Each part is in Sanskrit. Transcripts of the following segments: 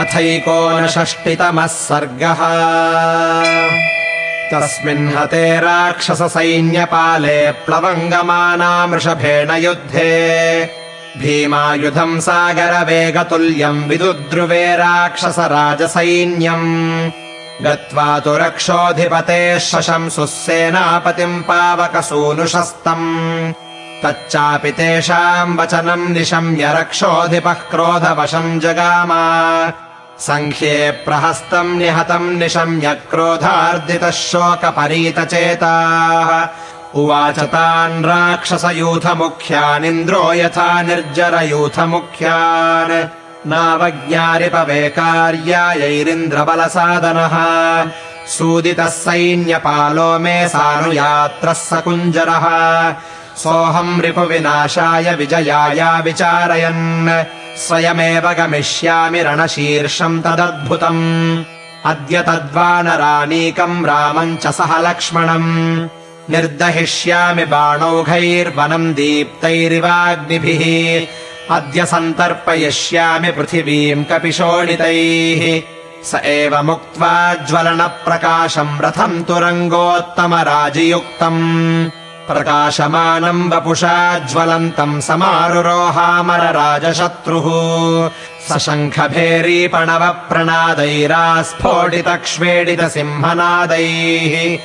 अथैकोनषष्टितमः सर्गः। तस्मिन् हते राक्षससैन्यपाले प्लवङ्गमानामृषभेण युद्धे। भीमायुधम् सागरवेगतुल्यम् विदुद्रुवे राक्षसराजसैन्यम्। गत्वा तु रक्षोऽधिपतेः शशंसुः सेनापतिम् पावकसूनुषस्तम्। तच्चापि तेषाम् वचनम् निशम्य रक्षोऽधिपः क्रोधवशम् जगाम सङ्ख्ये प्रहस्तम् निहतम् निशम्य क्रोधार्दितः शोकपरीतचेताः। उवाच तान् राक्षसयूथमुख्यानिन्द्रो यथा निर्जरयूथमुख्यान्। नावज्ञारिपवेकार्यायैरिन्द्रबलसादनः सूदितः सैन्यपालो मे सानुयात्रः स कुञ्जरः सोऽहम् रिपुविनाशाय विजयाय विचारयन् स्वयमेव गमिष्यामि रणशीर्षम् तदद्भुतम्। अद्य तद्वानरानीकम् रामम् च सह लक्ष्मणम्। निर्दहिष्यामि बाणौघैर्वनम् दीप्तैरिवाग्निभिः। अद्य सन्तर्पयिष्यामि पृथिवीम् कपिशोणितैः। स एव मुक्त्वा ज्वलनप्रकाशम् रथम् तुरङ्गोत्तमराजियुक्तम् प्रकाशमानम् वपुषा ज्वलन्तम् समारुरोहामरराजशत्रुः। सशङ्खभेरीपणवप्रणादैरास्फोटितक्ष्वेडितसिंहनादैः।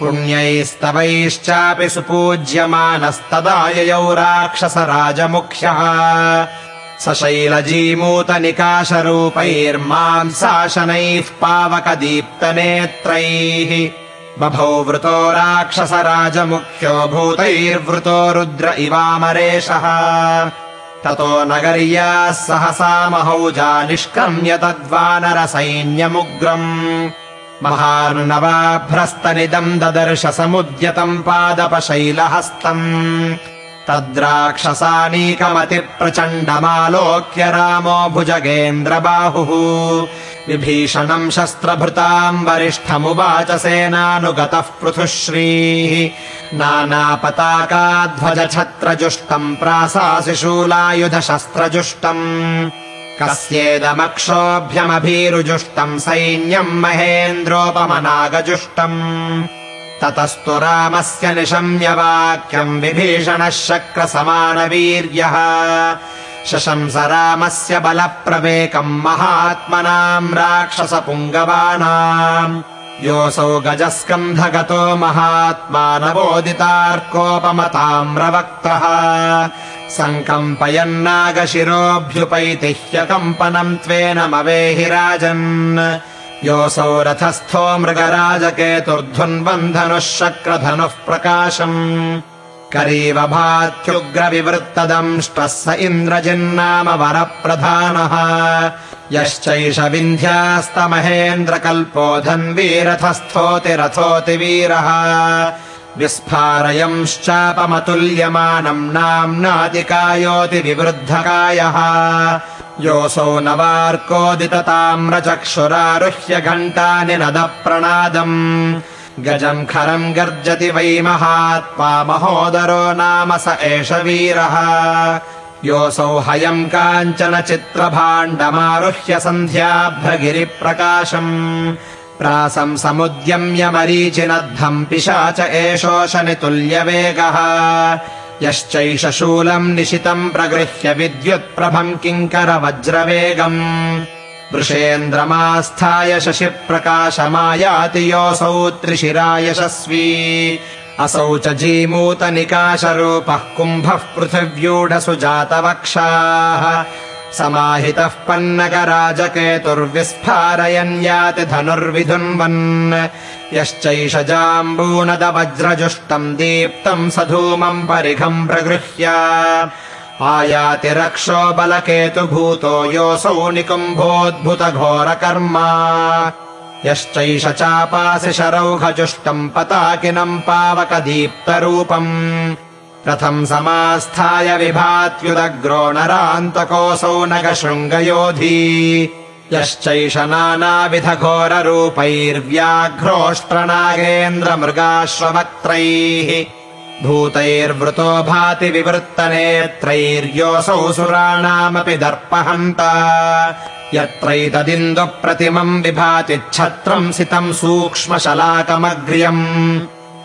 पुण्यैस्तवैश्चापि सुपूज्यमानस्तदा ययौ राक्षसराजमुख्यः। सशैलजीमूतनिकाशरूपैर्मांसाशनैः पावकदीप्तनेत्रैः बभौ वृतो राक्षसराजमुख्यो भूतैर्वृतो रुद्र इवामरेशः। ततो नगर्याः सहसा महौजा निष्क्रम्य तद्वानरसैन्यमुग्रम्। महार्णवाभ्रस्तनिदम् ददर्श समुद्यतम् पादपशैलहस्तम्। तद्राक्षसानीकमतिप्रचण्डमालोक्य रामो भुजगेन्द्रबाहुः विभीषणम् शस्त्रभृताम् वरिष्ठमुवाच सेनानुगतः पृथुश्रीः नानापताकाध्वजछत्रजुष्टम् प्रासाशिशूलायुधशस्त्रजुष्टम् कस्येदमक्षोभ्यमभीरुजुष्टम् सैन्यम् महेन्द्रोपमनागजुष्टम् ततस्तु रामस्य निशम्यवाक्यम् विभीषणः शक्रसमानवीर्यः शशंस रामस्य बलप्रवेकम् महात्मनाम् राक्षसपुङ्गवानाम्। योऽसौ गजस्कन्धगतो महात्मा नवोदितार्कोपमताम्रवक्तः सङ्कम्पयन्नागशिरोऽभ्युपैति ह्यकम्पनम् त्वेनमवेहि राजन्। योऽसौ रथस्थो मृगराजकेतुर्ध्वन्बन्धनुः शक्रधनुः प्रकाशम् करीव भात्युग्रविवृत्तदंष्टः स इन्द्रजिन्नाम वरप्रधानः यश्चैष विन्ध्यास्तमहेन्द्रकल्पो धन्वीरथस्थोतिरथोऽतिवीरः विस्फारयंश्चापमतुल्यमानम् नाम्नातिकायोतिविवृद्धकायः योऽसौ नवार्कोदितताम्रचक्षुरारुह्य घण्टानि नदप्रणादम् गजम् खरम् गर्जति वै महात्मा महोदरो नाम स एष वीरः। योऽसौ हयम् काञ्चन चित्रभाण्डमारुह्य सन्ध्याभ्रगिरिप्रकाशम्। प्रासम् समुद्यम्य मरीचिनद्धम् पिशाच एषोशनितुल्यवेगः यश्चैष शूलम् निशितम् प्रगृह्य विद्युत्प्रभम् किङ्करवज्रवेगम् वृषेन्द्रमास्थाय शशिप्रकाशमायाति योऽसौ त्रिशिरा यशस्वी। असौ च जीमूतनिकाशरूपः कुम्भः पृथिव्यूढसुजातवक्षाः। समाहितः पन्नगराजकेतुर्विस्फारयन् याति धनुर्विधुन्वन्। यश्चैष जाम्बूनदवज्रजुष्टम् दीप्तम् सधूमम् परिघम् प्रगृह्य आयाति रक्षो बलकेतुभूतो योऽसौ निकुम्भोद्भुतघोरकर्मा। यश्चैष चापासि शरौघजुष्टम् पताकिनम् पावकदीप्तरूपम्। रथम् समास्थाय विभात्युदग्रो नरान्तकोऽसौ नगशृङ्गयोधी। यश्चैष नानाविधघोररूपैर्व्याघ्रोष्ट्रनागेन्द्रमृगाश्ववक्त्रैः भूतैर्वृतो भाति विवृत्तनेत्रैर्योऽसौ सुराणामपि दर्पहन्त। यत्रैतदिन्दुप्रतिमम् विभाति छत्रम् सितम् सूक्ष्मशलाकमग्र्यम्।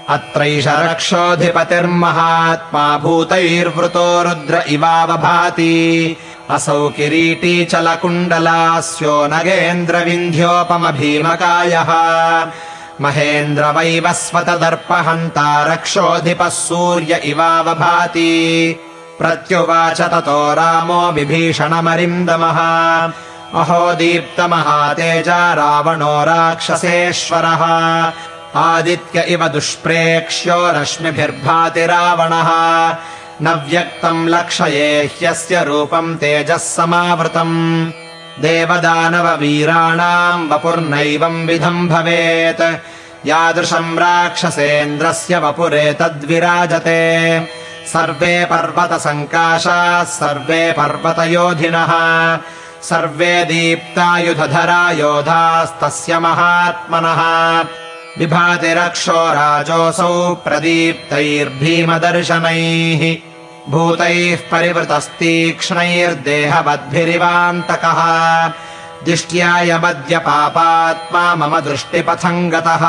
अत्रैष रक्षोऽधिपतिर्महात्मा भूतैर्वृतो रुद्र इवावभाति असौ किरीटी चलकुण्डलास्यो नगेन्द्रविन्ध्योपमभीमकायः महेन्द्रवैवस्वतदर्पहन्ता रक्षोऽधिपः सूर्य इवावभाति। प्रत्युवाच ततो रामो विभीषणमरिन्दमः। अहो दीप्तमहातेजा रावणो राक्षसेश्वरः। आदित्य इव दुष्प्रेक्ष्यो रश्मिभिर्भाति रावणः। न व्यक्तम् लक्षये ह्यस्य रूपम् तेजः समावृतम् देवदानववीराणाम् वपुर्नैवम् विधम् भवेत्। यादृशम् राक्षसेन्द्रस्य वपुरेतद्विराजते सर्वे पर्वतसङ्काशाः सर्वे पर्वतयोधिनः। सर्वे दीप्तायुधधरा योधास्तस्य महात्मनः। विभाति रक्षो राजोऽसौ प्रदीप्तैर्भीमदर्शनैः भूतैः परिवृतस्तीक्ष्णैर्देहवद्भिरिवान्तकः। दिष्ट्यायमद्य पापात्मा मम दृष्टिपथम् गतः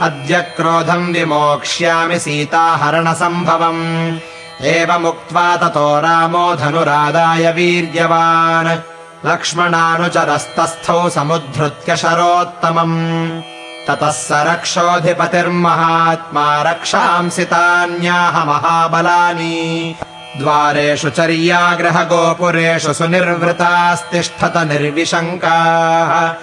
अद्य क्रोधम् विमोक्ष्यामि सीताहरणसम्भवम्। एवमुक्त्वा ततो रामो धनुरादाय वीर्यवान्। लक्ष्मणानुचरस्तस्थौ समुद्धृत्य शरोत्तमम् ततः स रक्षोऽधिपतिर्महात्मा रक्षांसि तान्याह महाबलानि। द्वारेषु चर्याग्रहगोपुरेषु सुनिर्वृतास्तिष्ठत निर्विशङ्काः।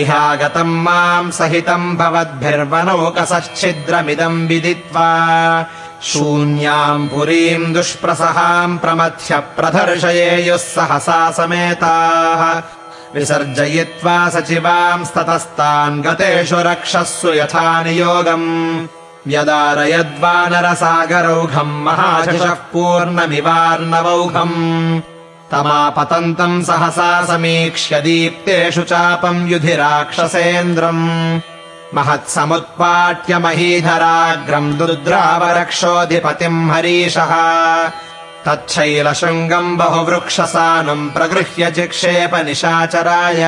इहागतम् माम् सहितम् भवद्भिर्वनौकसच्छिद्रमिदम् विदित्वा। शून्याम् पुरीम् दुष्प्रसहाम् प्रमथ्य प्रदर्शयेयुः सहसा समेताः विसर्जयित्वा सचिवांस्ततस्तान् गतेषु रक्षःसु यथा नियोगम्। व्यदारयद्वानरसागरौघम् महाशशः पूर्णमिवार्णवौघम्। तमापतन्तम् सहसा समीक्ष्य दीप्तेषु चापम् युधि राक्षसेन्द्रम् महत्समुत्पाट्य महीधराग्रम् दुद्रावरक्षोऽधिपतिम् हरीशः तच्छैलशृङ्गम् बहुवृक्षसानम् प्रगृह्य चिक्षेप निशाचराय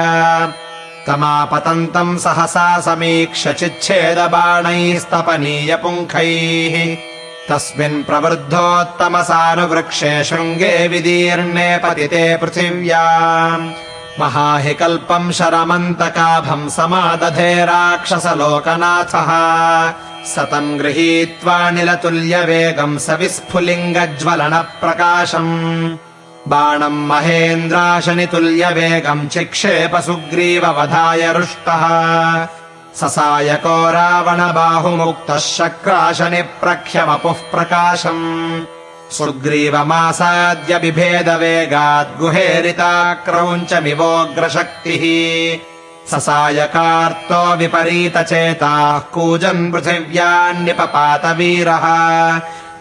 तमापतन्तम् सहसा समीक्ष्य चिच्छेदबाणैस्तपनीय पुङ्खैः तस्मिन् प्रवृद्धोत्तमसानुवृक्षे शृङ्गे विदीर्णे पतिते पृथिव्याम् महाहिकल्पम् शरमन्तकाभम् समादधे राक्षसलोकनाथः सतम् गृहीत्वा निलतुल्यवेगम् स विस्फुलिङ्गज्वलनप्रकाशम् बाणम् महेन्द्राशनितुल्यवेगम् चिक्षेप सुग्रीववधाय रुष्टः। ससायको रावणबाहुमुक्तः शक्राशनिप्रख्यमपुः प्रकाशम् सुग्रीवमासाद्य बिभेदवेगाद्गुहेरिताक्रौञ्चमिवोग्रशक्तिः ससायकार्तो विपरीतचेताः कूजन् पृथिव्यान्निपपातवीरः।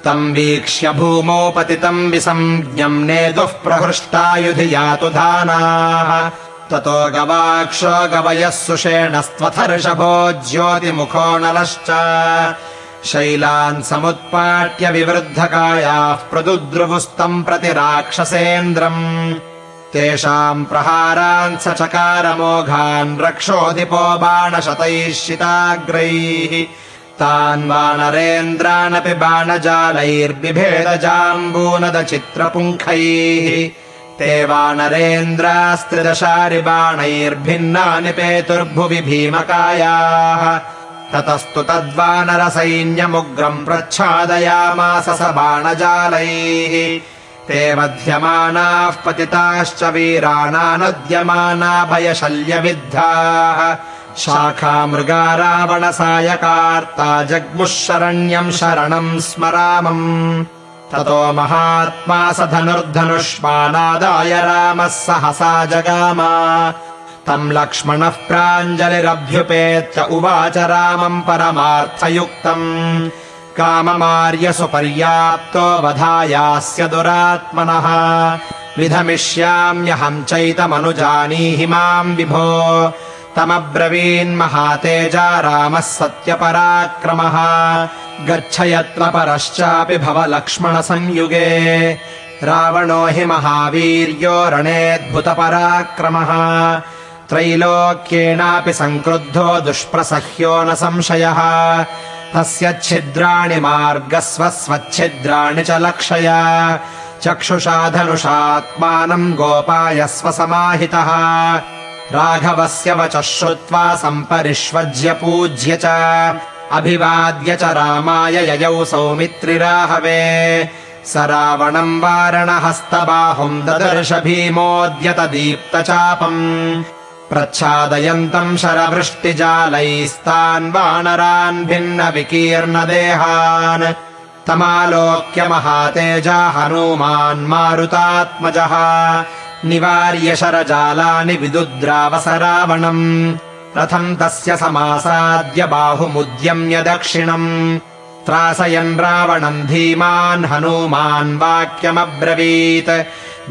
तम् वीक्ष्य भूमौ पतितम् विसञ्ज्ञम् नेतुः प्रहृष्टायुधि यातु धानाः। ततो गवाक्षो गवयः सुषेणस्त्वथर्षभो ज्योतिमुखो नलश्च। शैलान् समुत्पाट्य विवृद्धकायाः प्रदुद्रुवुस्तम् प्रति राक्षसेन्द्रम् तेषाम् प्रहारान् स चकारमोघान् रक्षोऽधिपो बाणशतैः शिताग्रैः तान् वानरेन्द्रानपि बाणजालैर्बिभेदजाम्बूनदचित्रपुङ्खैः। ते वानरेन्द्रास्त्रिदशारिबाणैर्भिन्नानि पेतुर्भुवि भीमकायाः। ततस्तु तद्वानरसैन्यमुग्रम् प्रच्छादयामास स बाणजालैः ते मध्यमानाः पतिताश्च वीराणानद्यमाना भयशल्यविद्धाः शाखामृगा रावणसायकार्ता जग्मुः शरण्यम् शरणम् स्मरामम्। ततो महात्मा स धनुर्धनुष्मानादाय रामः सहसा जगाम। तम् लक्ष्मणः प्राञ्जलिरभ्युपेत्य उवाच रामम् परमार्थयुक्तम् काममार्यसु पर्याप्तो वधायास्य दुरात्मनः। विधमिष्याम्यहम् चैतमनुजानीहि माम् विभो। तमब्रवीन्महातेजा रामः सत्यपराक्रमः। गच्छयत्वपरश्चापि भव लक्ष्मणसंयुगे रावणो हि महावीर्यो रणेऽद्भुतपराक्रमः। त्रैलोक्येनापि सङ्क्रुद्धो दुष्प्रसह्यो न संशयः तस्य छिद्राणि मार्गस्व स्वच्छिद्राणि च लक्षय। चक्षुषाधनुषात्मानम् गोपायस्व समाहितः राघवस्य वचः श्रुत्वा सम्परिष्वज्य पूज्य च। अभिवाद्य च रामाय ययौ सौमित्रिराहवे। स रावणम् वारणहस्तबाहुम् ददर्श भीमोऽद्यत दीप्तचापम् प्रच्छादयन्तम् शरवृष्टिजालैस्तान् वानरान् भिन्न विकीर्णदेहान् तमालोक्य महातेजा हनूमान् मारुतात्मजः निवार्य शरजालानि विदुद्रावस रावणम् रथम् तस्य समासाद्य बाहुमुद्यम्य दक्षिणम् त्रासयन् रावणम् धीमान् हनूमान् वाक्यमब्रवीत्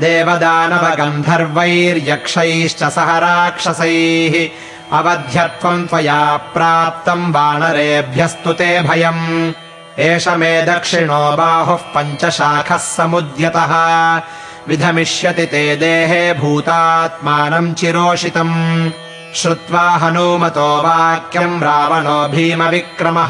देवदानवगन्धर्वैर्यक्षैश्च सह राक्षसैः। अवध्यत्वम् त्वया प्राप्तम् वानरेभ्यस्तु ते भयम्। एष मे दक्षिणो बाहुः पञ्चशाखः समुद्यतः। विधमिष्यति ते देहे भूतात्मानम् चिरोषितम्। श्रुत्वा हनूमतो वाक्यम् रावणो भीमविक्रमः।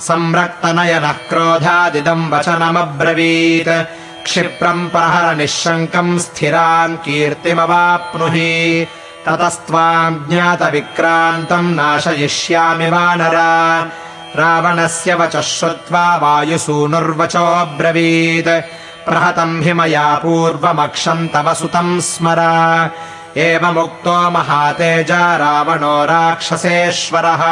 संरक्तनयनः क्रोधादिदम् वचनमब्रवीत् क्षिप्रम् प्रहर निःशङ्कम् स्थिराम् कीर्तिमवाप्नुहि। ततस्त्वाम् ज्ञातविक्रान्तम् नाशयिष्यामि वानर रावणस्य वचः श्रुत्वा वायुसूनुर्वचोऽब्रवीत्। प्रहतम् हि मया पूर्वमक्षम् तव सुतम् स्मर। एवमुक्तो महातेजा रावणो राक्षसेश्वरः।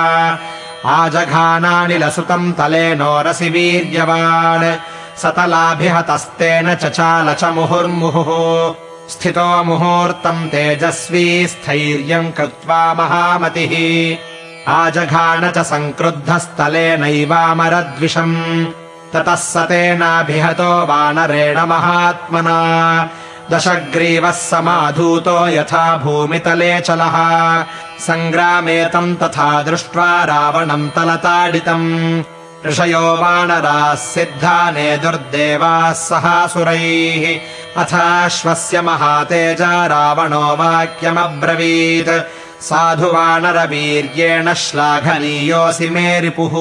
आजघानानिलसुतम् तलेनोरसि वीर्यवान् सतलाभिहतस्तेन चचाल च मुहुर्मुहुः स्थितो मुहूर्तम् तेजस्वी स्थैर्यम् कृत्वा महामतिः। आजघान च सङ्क्रुद्धस्थलेनैवामरद्विषम् ततः स तेनाभिहतो वानरेण महात्मना। दशग्रीवः समाधूतो यथा भूमितले चलः। सङ्ग्रामे तम् तथा दृष्ट्वा रावणम् तलताडितम् ऋषयो वानराः सिद्धाने दुर्देवाः सहासुरैः। अथाश्वस्य महातेजा रावणो वाक्यमब्रवीत्। साधु वानरवीर्येण श्लाघनीयोऽसि मे रिपुः।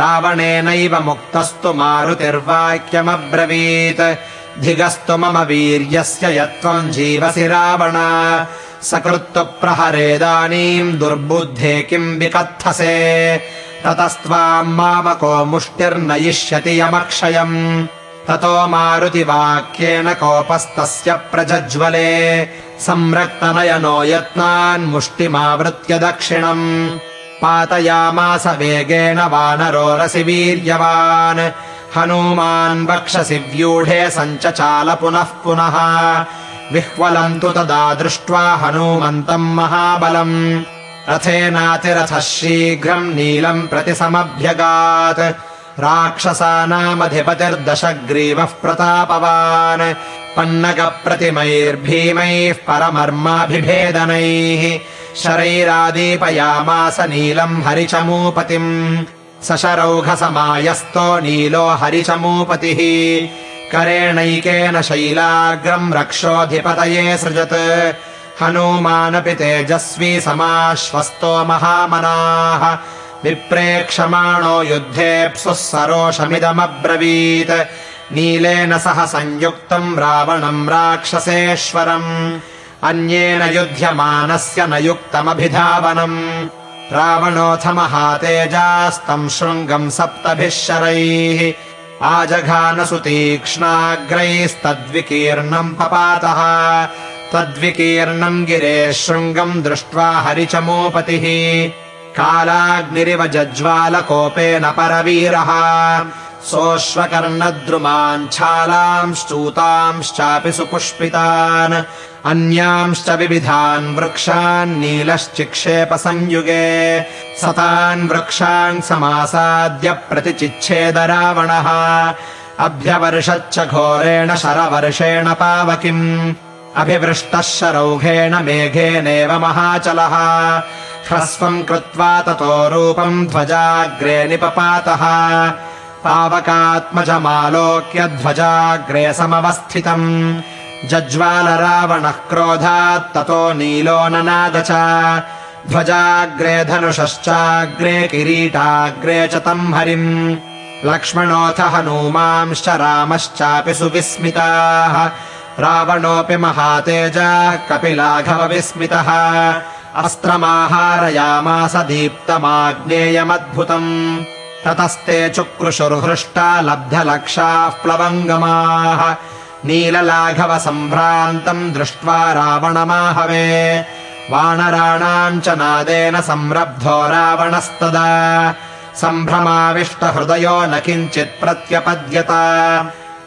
रावणेनैव मुक्तस्तु मारुतिर्वाक्यमब्रवीत्। धिगस्तु मम वीर्यस्य यत्त्वम् जीवसि रावण। सकृत्तु प्रहरेदानीम् दुर्बुद्धे किम् विकत्थसे ततस्त्वाम् मामको मुष्टिर्नयिष्यति यमक्षयम्। ततो मारुतिवाक्येन कोपस्तस्य प्रजज्वले। संरक्तनयनो यत्नान्मुष्टिमावृत्य दक्षिणम्। पातयामास वेगेन वानरोरसि वीर्यवान्। हनूमान् वक्षसि व्यूढे सञ्चचाल पुनः पुनः। विह्वलम् तु तदा दृष्ट्वा हनूमन्तम् महाबलम् रथेनातिरथः शीघ्रम् नीलम् प्रति समभ्यगात् राक्षसानामधिपतिर्दशग्रीवः प्रतापवान्। पन्नगप्रतिमैर्भीमैः परमर्माभिभेदनैः। शरैरादीपयामास नीलम् हरिचमूपतिम्। सशरौघसमायस्तो नीलो हरिचमूपतिः। करेणैकेन शैलाग्रम् रक्षोऽधिपतये सृजत् हनूमानपि तेजस्वी समाश्वस्तो महामनाः। विप्रेक्षमाणो युद्धेऽप्सुः सरोषमिदमब्रवीत्। नीलेन सह संयुक्तम् रावणम् राक्षसेश्वरम्। अन्येन युध्यमानस्य न युक्तमभिधावनम्। रावणोऽथ महातेजास्तम् शृङ्गम् सप्तभिः शरैः। आजघानसुतीक्ष्णाग्रैस्तद्विकीर्णम् पपातः तद्विकीर्णम् गिरेः शृङ्गम् दृष्ट्वा हरिचमोपतिः। कालाग्निरिव जज्वालकोपेन परवीरः। सोऽश्वकर्णद्रुमाञ्छालांश्चूतांश्चापि सुपुष्पितान्। अन्यांश्च विविधान् वृक्षान् नीलश्चिक्षेप संयुगे सतान् वृक्षान् समासाद्य प्रतिचिच्छेद रावणः अभ्यवर्षच्च घोरेण शरवर्षेण पावकिम् अभिवृष्टः शरौघेण मेघेनेव महाचलः। ह्रस्वम् कृत्वा ततो रूपम् ध्वजाग्रे निपपातः। पावकात्मजमालोक्य ध्वजाग्रे समवस्थितम्। जज्वाल रावणः क्रोधात् ततो नीलो ननाद च। ध्वजाग्रे धनुषश्चाग्रे किरीटाग्रे च तम् हरिम्। लक्ष्मणोऽथ हनूमांश्च रामश्चापि सुविस्मिताः रावणोऽपि महातेजः कपिलाघव विस्मितः अस्त्रमाहारयामास दीप्तमाग्नेयमद्भुतम्। ततस्ते चुक्रुशुर्हृष्टा लब्धलक्षाः प्लवङ्गमाः। नीललाघव सम्भ्रान्तम् दृष्ट्वा रावणमाहवे। वानराणाम् च नादेन संरब्धो रावणस्तदा। सम्भ्रमाविष्टहृदयो न किञ्चित् प्रत्यपद्यत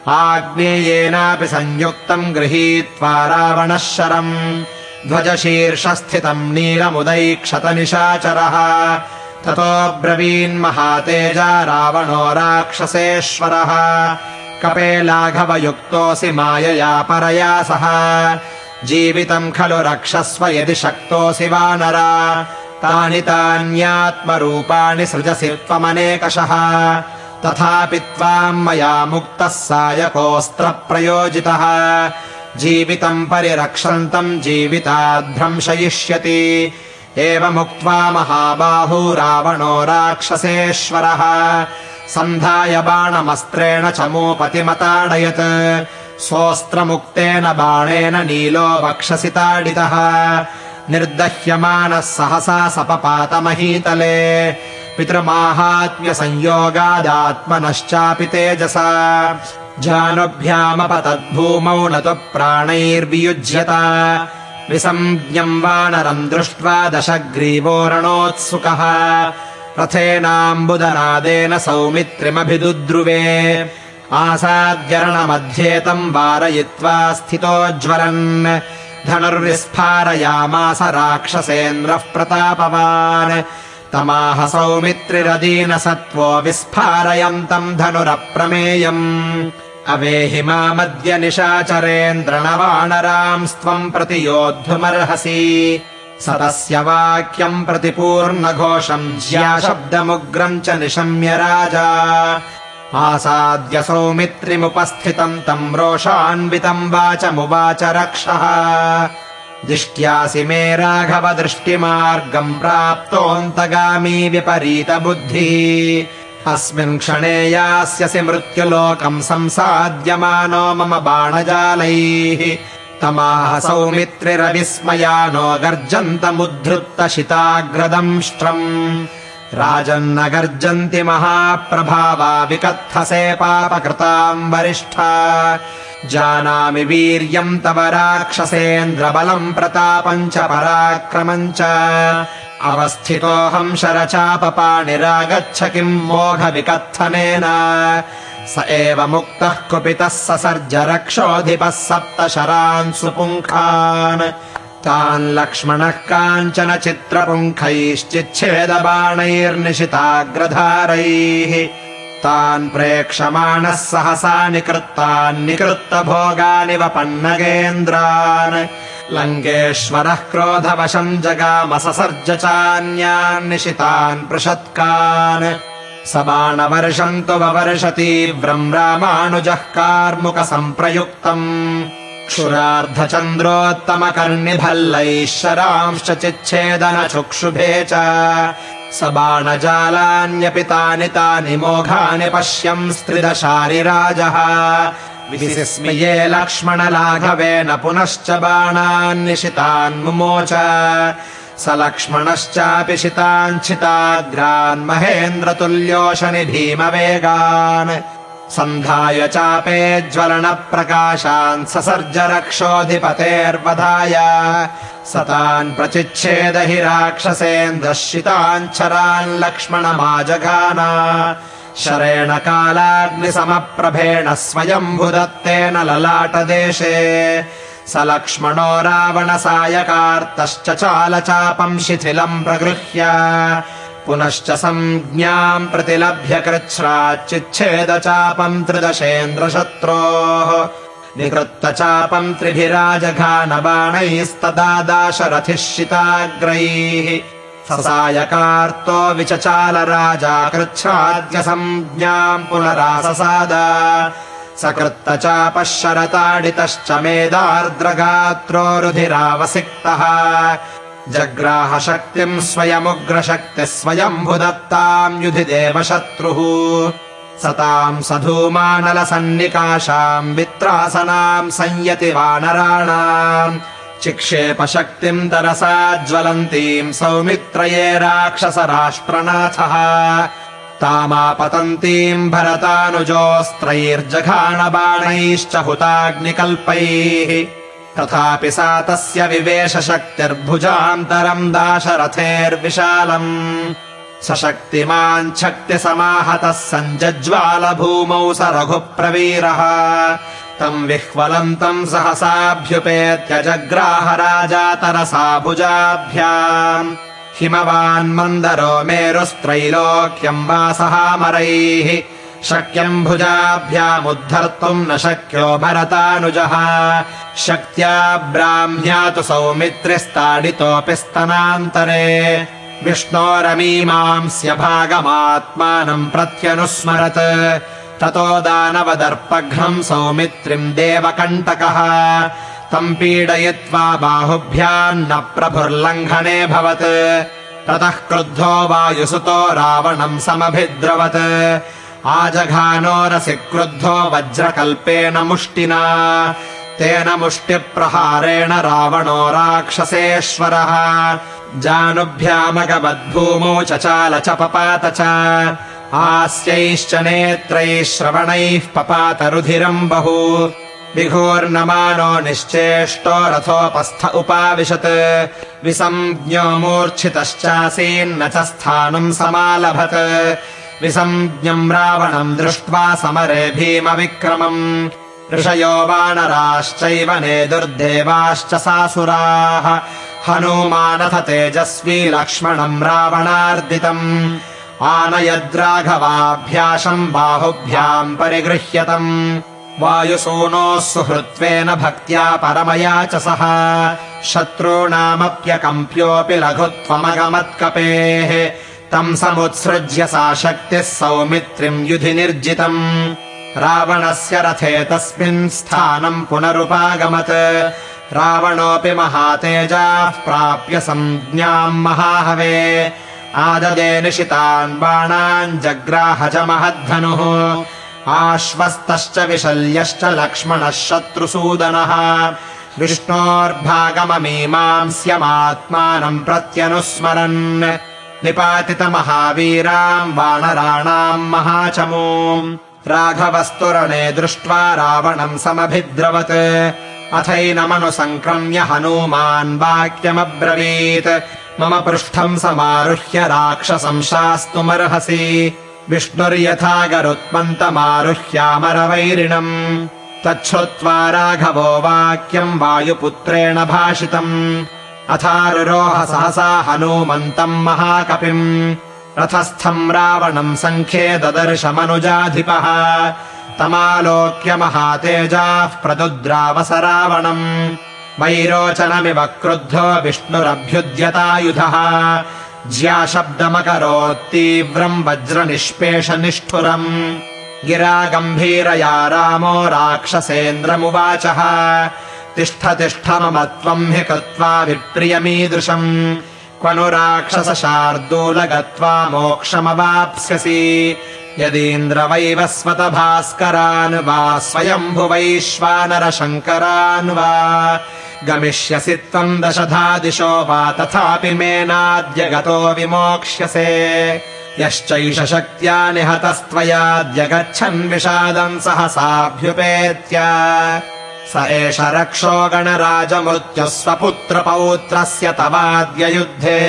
आग्नेयेनापि संयुक्तम् गृहीत्वा रावणः शरम्। ध्वजशीर्षस्थितम् नीलमुदैक्षत निशाचरः ततो ब्रवीन्महातेजा रावणो राक्षसेश्वरः। कपे लाघवयुक्तोऽसि मायया परया सह। जीवितम् खलु रक्षस्व यदि शक्तोऽसि वानरा तानि तान्यात्मरूपाणि सृजसि त्वमनेकशः तथापि त्वाम् मया मुक्तः सायकोऽस्त्रप्रयोजितः। जीवितम् परिरक्षन्तम् जीविताद्भ्रंशयिष्यति एवमुक्त्वा महाबाहू रावणो राक्षसेश्वरः। सन्धाय बाणमस्त्रेण चमूपतिमताडयत् सोऽस्त्रमुक्तेन बाणेन नीलो वक्षसि ताडितः निर्दह्यमानः सहसा सपपातमहीतले। पितृमाहात्म्यसंयोगादात्मनश्चापि तेजसा। जानुभ्यामपतद्भूमौ न तु प्राणैर्वियुज्यत। विसञ्ज्ञम् वानरम् दृष्ट्वा दशग्रीवोरणोत्सुकः। रथेनाम्बुदनादेन सौमित्रिमभिदुद्रुवे। आसाद्यरणमध्येतम् वारयित्वा स्थितोज्ज्वलन् धनुर्विस्फारयामास राक्षसेन्द्रः प्रतापवान्। तमाह सौमित्रिरदीनसत्त्वो विस्फारयन्तम् धनुरप्रमेयम्। अवेहि मामद्य निशाचरेन्द्रणवाणरांस्त्वम् प्रति योद्धुमर्हसि। स तस्य वाक्यम् प्रतिपूर्णघोषम् ज्याशब्दमुग्रम् च निशम्य राजा आसाद्य सौमित्रिमुपस्थितम् तम् रोषान्वितम् वाचमुवाच रक्षः। दिष्ट्यासि मे राघव दृष्टिमार्गम् प्राप्तोऽन्तगामी विपरीतबुद्धिः। अस्मिन् क्षणे यास्यसि मृत्युलोकम् संसाद्यमानो मम बाणजालैः। तमाह सौमित्रिरविस्मयानो गर्जन्तमुद्धृत्तशिताग्रदंष्ट्रम् राजन्न गर्जन्ति महाप्रभावा विकत्थसे पापकृताम् वरिष्ठा। जानामि वीर्यम् तव राक्षसेन्द्रबलम् प्रतापम् च पराक्रमम् च। अवस्थितोऽहम् शरचापपाणिरागच्छ किम् मोघविकत्थनेन। स एव मुक्तः कुपितः ससर्ज रक्षोऽधिपः सप्त शरान् सुपुङ्खान् तान् लक्ष्मणः काञ्चन चित्रपुङ्खैश्चिच्छेदबाणैर्निशिताग्रधारैः तान् प्रेक्षमाणः सहसा निकृत्तान्निकृत्तभोगानि वपन्नगेन्द्रान्। लङ्केश्वरः क्रोधवशम् जगामससर्ज चान्यान्निशितान् पृषत्कान्। स बाणवर्षम् तु ववर्षतीव्रम् रामानुजः कार्मुकसम्प्रयुक्तम् क्षुरार्धचन्द्रोत्तमकर्णिभल्लैः शरांश्च चिच्छेदनचुक्षुभे च। स बाणजालान्यपि तानि तानि मोघानि पश्यंस्त्रिदशारिराजः विस्मये लक्ष्मणलाघवेन पुनश्च बाणान्निशितान्मुमोच स लक्ष्मणश्चापि शिताञ्छिताग्रान् महेन्द्रतुल्योशनि भीमवेगान् सन्धाय चापे ज्वलनप्रकाशान् ससर्ज रक्षोऽधिपतेर्वधाय स तान् प्रचिच्छेद हि राक्षसेन्द्रः शिताञ्छरान् लक्ष्मणमाजघान। शरेण कालाग्निसमप्रभेण स्वयम्भुदत्तेन ललाटदेशे। स लक्ष्मणो रावणसायकार्तश्च चालचापम् शिथिलम् प्रगृह्य पुनश्च सञ्ज्ञाम् प्रतिलभ्य कृच्छ्राच्चिच्छेदचापम् त्रिदशेन्द्रशत्रोः। निकृत्त चापम् त्रिभिराजघानबाणैस्तदा दाशरथिः शिताग्रैः ससायकार्तो विचचाल राजा कृच्छ्राद्य संज्ञाम् पुनराससाद। सकृत्त चापः शरताडितश्च मेदार्द्रगात्रो रुधिरावसिक्तः जग्राहशक्तिम् स्वयमुग्रशक्तिः स्वयम्भुदत्ताम् युधि देवशत्रुः सताम् सधूमानलसन्निकाशाम् वित्रासनाम् संयति वानराणाम्। चिक्षेपशक्तिम् तरसा ज्वलन्तीम् सौमित्रये राक्षसराष्ट्रनाथः। तामापतन्तीम् भरतानुजोऽस्त्रैर्जघाणबाणैश्च हुताग्निकल्पैः तथापि सा तस्य विवेशशक्तिर्भुजान्तरम् दाशरथेर्विशालम्। शक्तिमाञ्छक्तिसमाहतः सञ्जज्वालभूमौ स रघुप्रवीरः। तम् विह्वलन्तम् सहसाभ्युपेत्य जग्राह राजातरसा भुजाभ्याम्। हिमवान्मन्दरो मेरुस्त्रैलोक्यम् वासहामरैः शक्यम् भुजाभ्यामुद्धर्तुम् न शक्यो भरतानुजः। शक्त्या ब्राह्म्या तु सौमित्रिस्ताडितोऽपि स्तनान्तरे विष्णोरमीमांस्य भागमात्मानम् प्रत्यनुस्मरत्। ततो दानवदर्पघ्नम् सौमित्रिम् देवकण्टकः। तम् पीडयित्वा बाहुभ्यान्न प्रभुर्लङ्घनेऽभवत् ततः क्रुद्धो वायुसुतो रावणम् समभिद्रवत् आजघानोरसि क्रुद्धो वज्रकल्पेन मुष्टिना। तेन मुष्टिप्रहारेण रावणो राक्षसेश्वरः। जानुभ्यामगवद्भूमौ चचाल च पपात च। आस्यैश्च नेत्रैः श्रवणैः पपात रुधिरम् बहु। विघूर्णमानो निश्चेष्टो रथोपस्थ उपाविशत्। विसञ्ज्ञो मूर्च्छितश्चासीन्न च स्थानम् समालभत विसञ्ज्ञम् रावणम् दृष्ट्वा समरे भीमविक्रमम्। ऋषयो वानराश्चैव नेदुर्देवाश्च सासुराः। हनूमानथ तेजस्वी लक्ष्मणम् रावणार्दितम्। आनयद्राघवाभ्याशम् बाहुभ्याम् परिगृह्यतम्। वायुसूनोः सुहृत्वेन भक्त्या परमया च सः शत्रूणामप्यकम्प्योऽपि लघुत्वमगमत्कपेः तम् समुत्सृज्य सा शक्तिः सौमित्रिम् युधि निर्जितम्। रावणस्य रथे तस्मिन् स्थानम् पुनरुपागमत्। रावणोऽपि महातेजाः प्राप्य सञ्ज्ञाम् महाहवे। आददे निशितान् बाणान् जग्राह च महद्धनुः। आश्वस्तश्च विशल्यश्च लक्ष्मणः शत्रुसूदनः। विष्णोर्भागममीमांस्यमात्मानम् प्रत्यनुस्मरन् निपातितमहावीराम् वानराणाम् महाचमूम्। राघवस्तुरणे दृष्ट्वा रावणम् समभिद्रवत्। अथैनमनुसङ्क्रम्य हनूमान् वाक्यमब्रवीत्। मम पृष्ठम् समारुह्य राक्षसम् शास्तुमर्हसि। विष्णुर्यथा गरुत्मन्तमारुह्यामरवैरिणम् तच्छ्रुत्वा राघवो वाक्यम् वायुपुत्रेण भाषितम् अथारुरोह सहसा हनूमन्तम् महाकपिम्। रथस्थम् रावणम् सङ्ख्ये ददर्शमनुजाधिपः। तमालोक्य महातेजाः प्रदुद्रावस रावणम् वैरोचनमिव क्रुद्धो विष्णुरभ्युद्यतायुधः। ज्याशब्दमकरोत्तीव्रम् वज्रनिष्पेषनिष्ठुरम्। गिरा गम्भीरया रामो राक्षसेन्द्रमुवाचः तिष्ठ तिष्ठ मम त्वम् हि कृत्वा विप्रियमीदृशम्। क्वनु राक्षसशार्दूल गत्वा मोक्षमवाप्स्यसि यदीन्द्रवैवस्वत भास्करान् वा स्वयम्भुवैश्वानरशङ्करान् वा गमिष्यसि त्वम् दशधा दिशो वा तथापि मेनाद्य गतो विमोक्ष्यसे। यश्चैष शक्त्या निहतस्त्वयाद्य गच्छन् विषादम् सहसाभ्युपेत्य स एष रक्षो गणराजमृत्युः स्वपुत्रपौत्रस्य तवाद्य युद्धे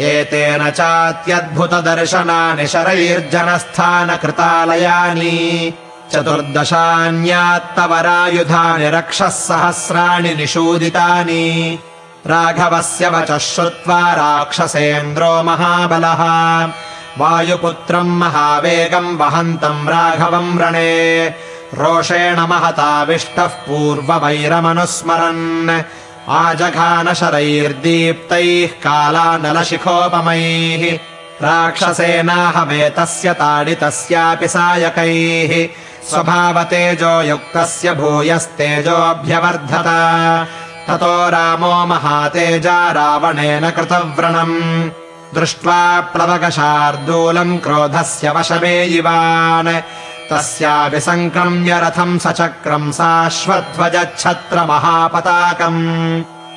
एतेन चात्यद्भुतदर्शनानि शरैर्जनस्थानकृतालयानि। चतुर्दशान्यात्तवरायुधानि रक्षः सहस्राणि निषूदितानि। राघवस्य वचः श्रुत्वा राक्षसेन्द्रो महाबलः। वायुपुत्रम् महावेगम् वहन्तम् राघवम् रणे रोषेण महताविष्टः पूर्ववैरमनुस्मरन्। आजघानशरैर्दीप्तैः कालानलशिखोपमैः। राक्षसेनाहवेतस्य ताडितस्यापि सायकैः। स्वभावतेजो युक्तस्य भूयस्तेजोऽभ्यवर्धत। ततो रामो महातेजा रावणेन कृतव्रणम्। दृष्ट्वा प्लवकशार्दूलम् क्रोधस्य वशमेयिवान् तस्यापि सङ्क्रम्य रथम् सचक्रम् साश्वध्वजच्छत्रमहापताकम्।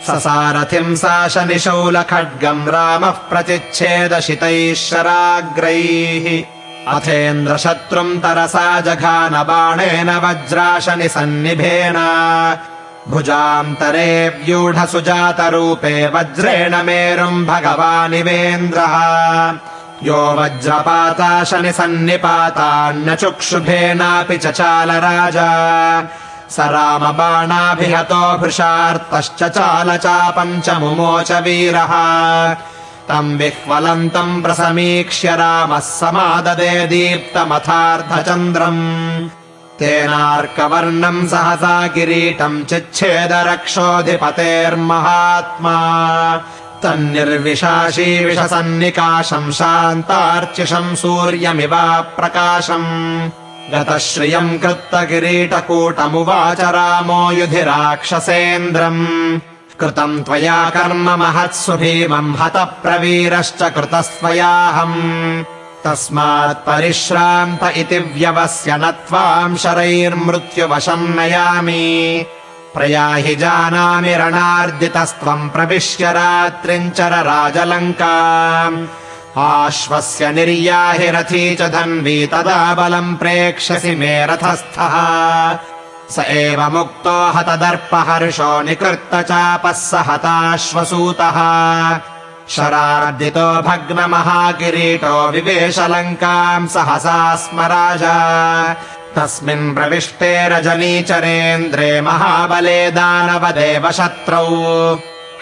ससारथिम् सा शनिशौलखड्गम् रामः प्रतिच्छेदशितैः शराग्रैः अथेन्द्रशत्रुम् तरसा जघानबाणेन वज्राशनि सन्निभेन भुजान्तरे व्यूढसुजातरूपे वज्रेण मेरुम् भगवानिवेन्द्रः यो वज्रपाता शनि सन्निपातान्न चुक्षुभेनापि चचाल राजा स रामबाणाभिहतो भृशार्तश्च चाल चापञ्च मुमोच वीरः। तम् विह्वलन्तम् प्रसमीक्ष्य रामः समाददे दीप्तमथार्धचन्द्रम्। तेनार्कवर्णम् सहसा किरीटम् चिच्छेद रक्षोऽधिपतेर्महात्मा तन्निर्विशाशीविषसन्निकाशम् शान्तार्चिषम् सूर्यमिवा प्रकाशम् गतश्रियम् कृत्तकिरीटकूटमुवाच रामो युधि राक्षसेन्द्रम् कृतम् त्वया कर्म महत्सु भीमम् हतः प्रवीरश्च कृतस्त्वयाहम्। तस्मात् परिश्रान्त इति व्यवस्य न त्वाम् शरैर्मृत्युवशम् नयामि प्रयाहि जानामि रणार्दितस्त्वम् प्रविश्य रात्रिम् चर राजलङ्का आश्वस्य निर्याहि रथी च धन्वी तदा बलम् प्रेक्ष्यसि मे रथस्थः। स एव मुक्तो हतदर्पहर्षो निकृत्त चापः स हताश्वसूतः। शरार्दितो भग्नमहाकिरीटो विवेशलङ्काम् सहसा स्म राजा तस्मिन् प्रविष्टे रजनीचरेन्द्रे महाबले दानवदेव शत्रौ।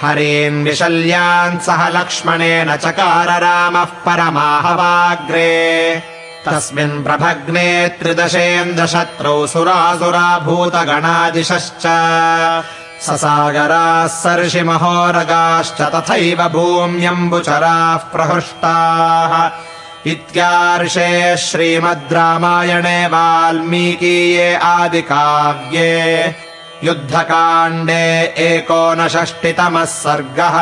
हरीन् विशल्यान् सह लक्ष्मणेन चकार रामः परमाहवाग्रे। तस्मिन् प्रभग्ने त्रिदशेन्द्रशत्रौ सुरासुराभूतगणादिशश्च ससागराः सर्षिमहोरगाश्च तथैव भूम्यम्बुचराः प्रहृष्टाः इत्यार्षे श्रीमद् रामायणे वाल्मीकीये आदिकाव्ये युद्धकाण्डे एकोनषष्टितमः सर्गः